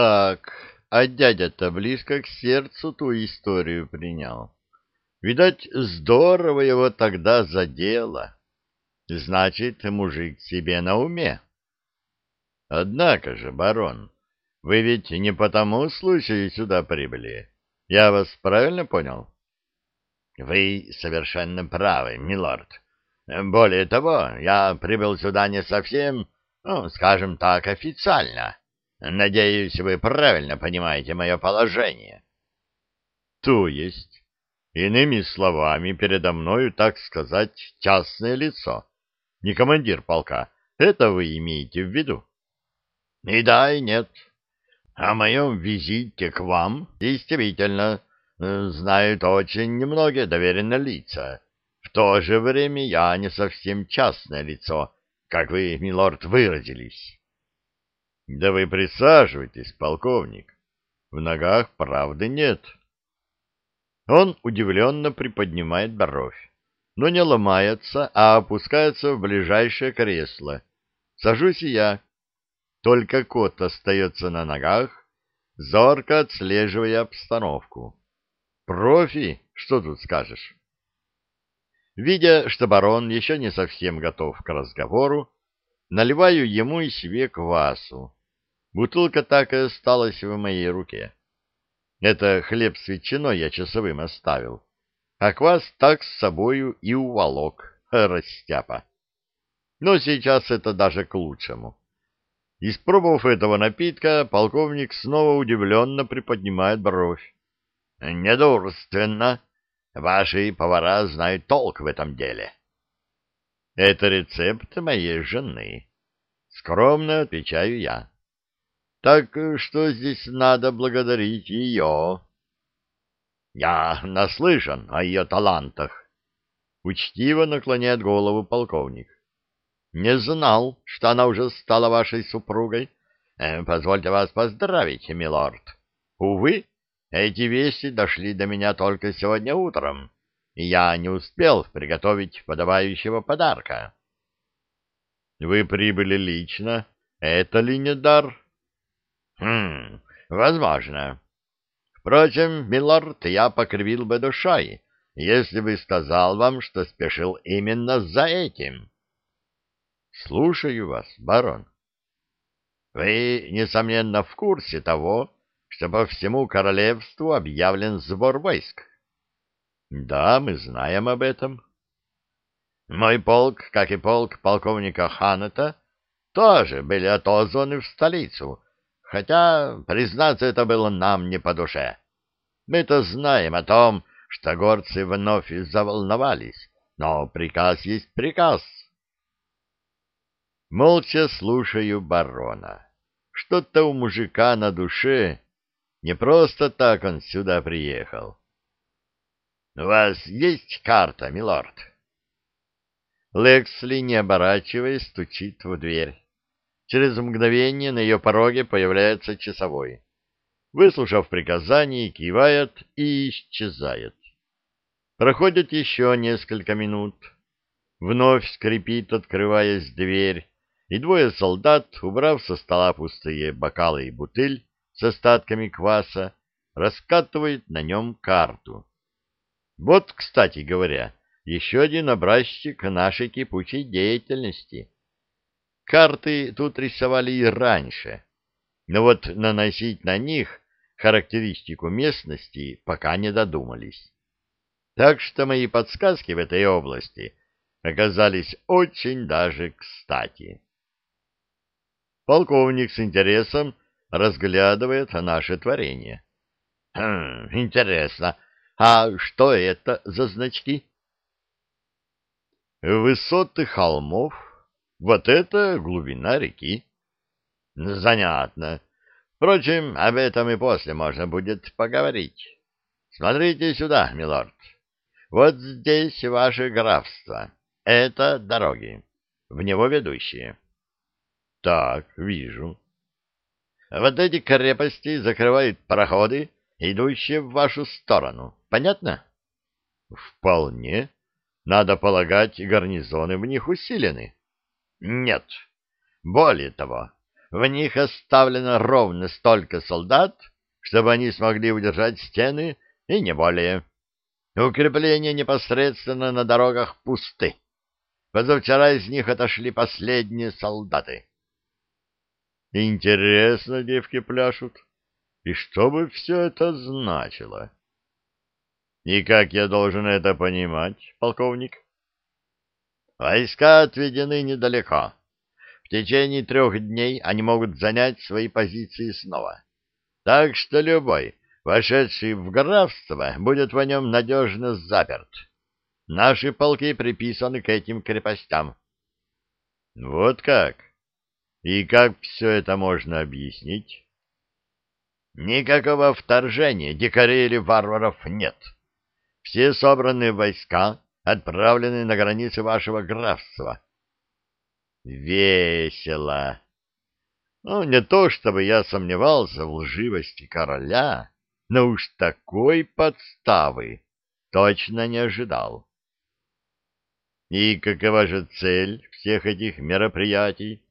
Так, а дядя-то близко к сердцу ту историю принял. Видать, здорово его тогда задело. Значит, мужик себе на уме. Однако же, барон, вы ведь не по тому случаю сюда прибыли. Я вас правильно понял? Вы совершенно правы, милорд. Более того, я прибыл сюда не совсем, ну, скажем так, официально. Надеюсь, вы правильно понимаете мое положение. То есть, иными словами, передо мною, так сказать, частное лицо, не командир полка. Это вы имеете в виду? И да, и нет. О моем визите к вам действительно э, знают очень немногие доверенные лица. В то же время я не совсем частное лицо, как вы, милорд, выразились. Да вы присаживайтесь, полковник. В ногах правды нет. Он удивленно приподнимает бровь, но не ломается, а опускается в ближайшее кресло. Сажусь и я. Только кот остается на ногах, зорко отслеживая обстановку. Профи, что тут скажешь? Видя, что барон еще не совсем готов к разговору, наливаю ему и себе квасу. Бутылка так и осталась в моей руке. Это хлеб с ветчиной я часовым оставил, а квас так с собою и уволок, растяпа. Но сейчас это даже к лучшему. Испробовав этого напитка, полковник снова удивленно приподнимает бровь. — Недурственно. Ваши повара знают толк в этом деле. — Это рецепт моей жены. Скромно отвечаю я. Так что здесь надо благодарить ее? Я наслышан о ее талантах. Учтиво наклоняет голову полковник. Не знал, что она уже стала вашей супругой. Э, позвольте вас поздравить, милорд. Увы, эти вести дошли до меня только сегодня утром, и я не успел приготовить подобающего подарка. Вы прибыли лично. Это ли не дар? Хм, возможно. Впрочем, милорд, я покривил бы душой, если бы сказал вам, что спешил именно за этим. Слушаю вас, барон. Вы, несомненно, в курсе того, что по всему королевству объявлен сбор войск. Да, мы знаем об этом. Мой полк, как и полк полковника Ханета, тоже были отозваны в столицу, Хотя, признаться, это было нам не по душе. Мы-то знаем о том, что горцы вновь заволновались, но приказ есть приказ. Молча слушаю барона. Что-то у мужика на душе, не просто так он сюда приехал. — У вас есть карта, милорд? Лексли, не оборачиваясь, стучит в дверь. Через мгновение на ее пороге появляется часовой. Выслушав приказание, кивает и исчезает. Проходит еще несколько минут. Вновь скрипит, открываясь дверь, и двое солдат, убрав со стола пустые бокалы и бутыль с остатками кваса, раскатывают на нем карту. Вот, кстати говоря, еще один образчик нашей кипучей деятельности — Карты тут рисовали и раньше, но вот наносить на них характеристику местности пока не додумались. Так что мои подсказки в этой области оказались очень даже кстати. Полковник с интересом разглядывает наше творение. Хм, интересно, а что это за значки? Высоты холмов, вот это глубина реки. Занятно. Впрочем, об этом и после можно будет поговорить. Смотрите сюда, милорд. Вот здесь ваше графство. Это дороги, в него ведущие. Так, вижу. Вот эти крепости закрывают проходы, идущие в вашу сторону. Понятно? Вполне. Надо полагать, гарнизоны в них усилены. Нет. Более того, в них оставлено ровно столько солдат, чтобы они смогли удержать стены и не более. Укрепления непосредственно на дорогах пусты. Позавчера из них отошли последние солдаты. Интересно, девки пляшут. И что бы все это значило? И как я должен это понимать, полковник? Войска отведены недалеко. В течение трех дней они могут занять свои позиции снова. Так что любой, вошедший в графство, будет в нем надежно заперт. Наши полки приписаны к этим крепостям. Вот как? И как все это можно объяснить? Никакого вторжения дикарей или варваров нет. Все собранные войска отправлены на границы вашего графства. Весело. Ну, не то чтобы я сомневался в лживости короля, но уж такой подставы точно не ожидал. И какова же цель всех этих мероприятий?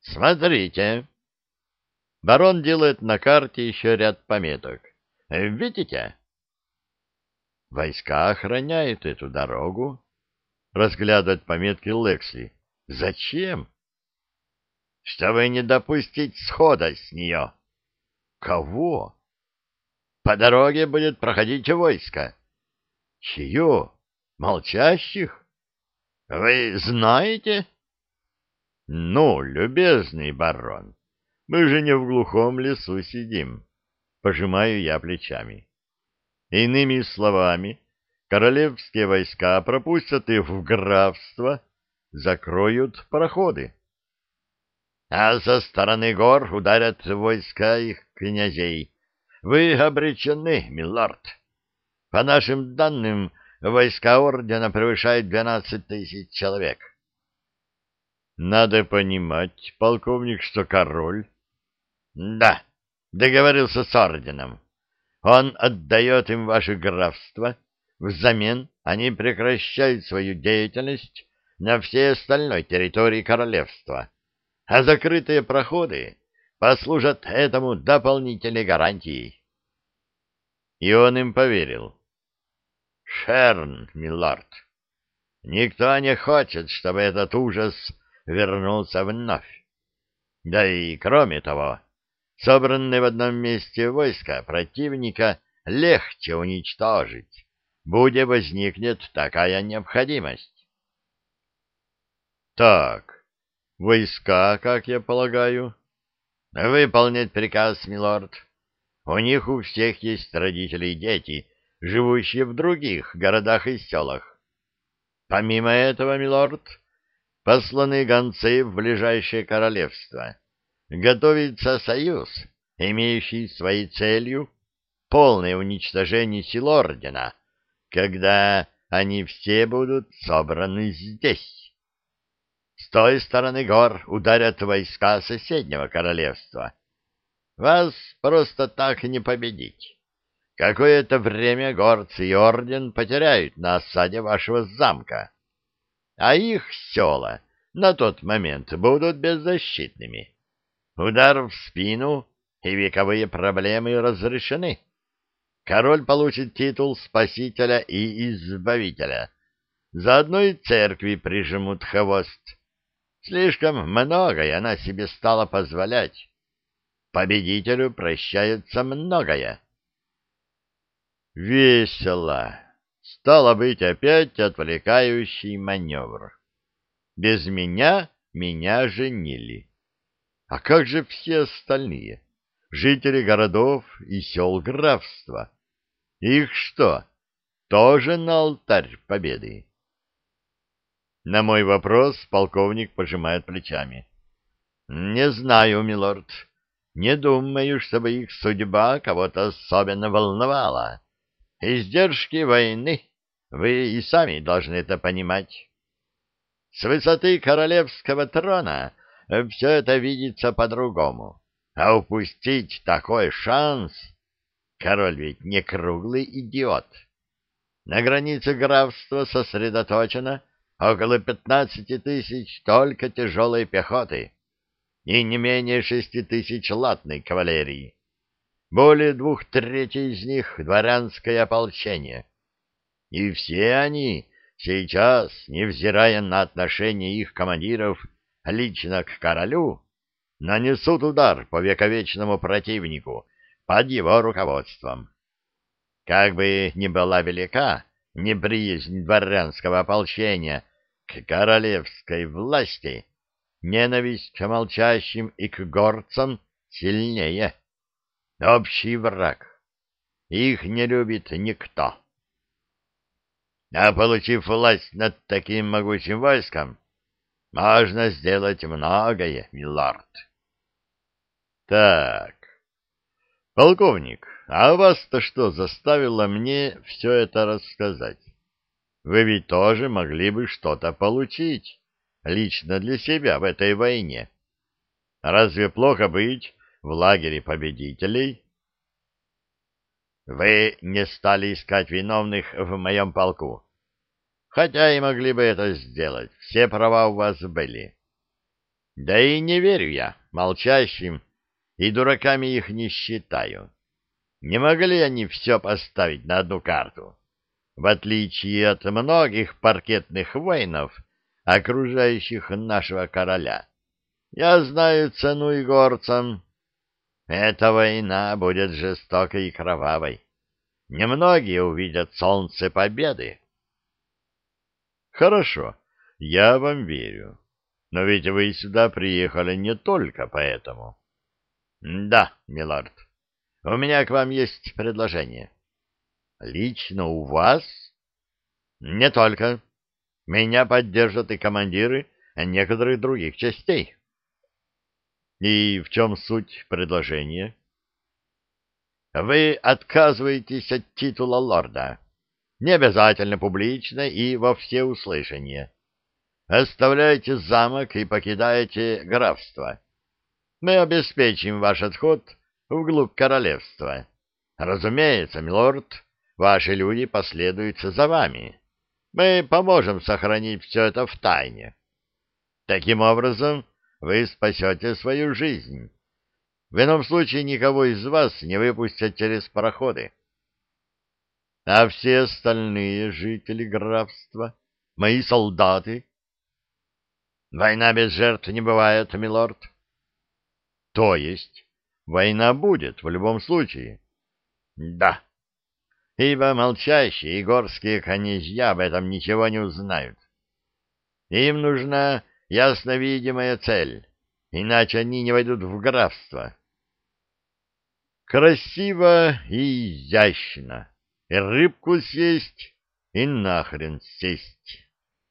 Смотрите. Барон делает на карте еще ряд пометок. Видите? Войска охраняют эту дорогу. Разглядывать пометки Лексли. Зачем? Чтобы не допустить схода с нее. Кого? По дороге будет проходить войско. Чье? Молчащих? Вы знаете? Ну, любезный барон, мы же не в глухом лесу сидим. Пожимаю я плечами. Иными словами, королевские войска пропустят их в графство, закроют проходы. А со стороны гор ударят войска их князей. Вы обречены, милорд. По нашим данным, войска ордена превышают двенадцать тысяч человек. Надо понимать, полковник, что король... Да, договорился с орденом. Он отдает им ваше графство, взамен они прекращают свою деятельность на всей остальной территории королевства, а закрытые проходы послужат этому дополнительной гарантией. И он им поверил. Шерн, милорд, никто не хочет, чтобы этот ужас вернулся вновь. Да и кроме того, собранные в одном месте войска противника легче уничтожить, будет возникнет такая необходимость. Так, войска, как я полагаю, выполнять приказ, милорд. У них у всех есть родители и дети, живущие в других городах и селах. Помимо этого, милорд, посланы гонцы в ближайшее королевство. Готовится союз, имеющий своей целью полное уничтожение сил ордена, когда они все будут собраны здесь. С той стороны гор ударят войска соседнего королевства. Вас просто так не победить. Какое-то время горцы и орден потеряют на осаде вашего замка а их села на тот момент будут беззащитными. Удар в спину, и вековые проблемы разрешены. Король получит титул спасителя и избавителя. Заодно и церкви прижмут хвост. Слишком многое она себе стала позволять. Победителю прощается многое. Весело. Стало быть, опять отвлекающий маневр. Без меня меня женили. А как же все остальные? Жители городов и сел графства. Их что, тоже на алтарь победы? На мой вопрос полковник пожимает плечами. Не знаю, милорд. Не думаю, чтобы их судьба кого-то особенно волновала. Издержки войны, вы и сами должны это понимать. С высоты королевского трона все это видится по-другому. А упустить такой шанс... Король ведь не круглый идиот. На границе графства сосредоточено около пятнадцати тысяч только тяжелой пехоты. и не менее шести тысяч латной кавалерии. Более двух третей из них — дворянское ополчение. И все они сейчас, невзирая на отношение их командиров лично к королю, нанесут удар по вековечному противнику под его руководством. Как бы ни была велика неприязнь дворянского ополчения к королевской власти, ненависть к молчащим и к горцам сильнее. Общий враг. Их не любит никто. А получив власть над таким могучим войском, можно сделать многое, милорд. Так, полковник, а вас-то что заставило мне все это рассказать? Вы ведь тоже могли бы что-то получить лично для себя в этой войне. Разве плохо быть в лагере победителей? Вы не стали искать виновных в моем полку. Хотя и могли бы это сделать, все права у вас были. Да и не верю я молчащим, и дураками их не считаю. Не могли они все поставить на одну карту. В отличие от многих паркетных воинов, окружающих нашего короля. Я знаю цену и горцам. Эта война будет жестокой и кровавой. Немногие увидят солнце победы. Хорошо, я вам верю. Но ведь вы сюда приехали не только поэтому. Да, милорд, у меня к вам есть предложение. Лично у вас? Не только. Меня поддержат и командиры некоторых других частей. И в чем суть предложения? Вы отказываетесь от титула лорда. Не обязательно публично и во всеуслышание. Оставляете замок и покидаете графство. Мы обеспечим ваш отход вглубь королевства. Разумеется, милорд, ваши люди последуют за вами. Мы поможем сохранить все это в тайне. Таким образом, вы спасете свою жизнь. В ином случае никого из вас не выпустят через проходы. А все остальные жители графства, мои солдаты... Война без жертв не бывает, милорд. То есть, война будет в любом случае. Да, ибо молчащие и горские князья об этом ничего не узнают. Им нужна ясно видимая цель, иначе они не войдут в графство. Красиво и изящно, и рыбку съесть, и нахрен сесть.